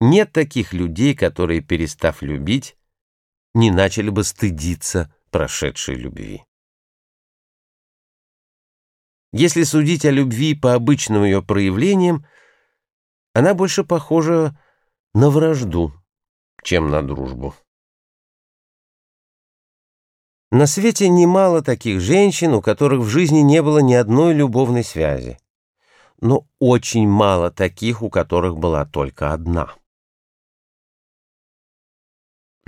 Нет таких людей, которые, перестав любить, не начали бы стыдиться прошедшей любви. Если судить о любви по обычным ее проявлениям, она больше похожа на вражду, чем на дружбу. На свете немало таких женщин, у которых в жизни не было ни одной любовной связи, но очень мало таких, у которых была только одна.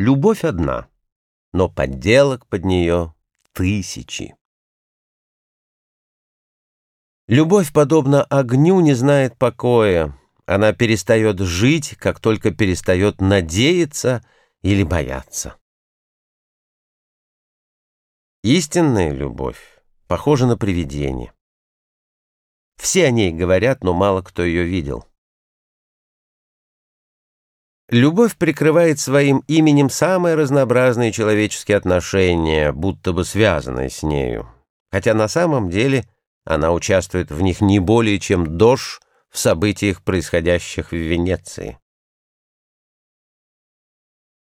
Любовь одна, но подделок под нее тысячи. Любовь, подобно огню, не знает покоя. Она перестает жить, как только перестает надеяться или бояться. Истинная любовь похожа на привидение. Все о ней говорят, но мало кто ее видел. Любовь прикрывает своим именем самые разнообразные человеческие отношения, будто бы связанные с нею, хотя на самом деле – она участвует в них не более, чем Дош в событиях, происходящих в Венеции.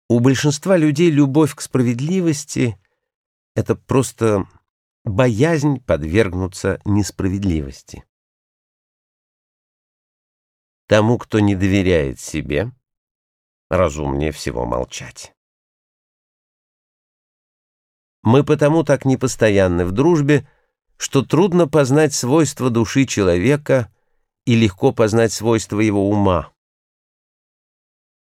У большинства людей любовь к справедливости — это просто боязнь подвергнуться несправедливости. Тому, кто не доверяет себе, разумнее всего молчать. Мы потому так непостоянны в дружбе, что трудно познать свойства души человека и легко познать свойства его ума.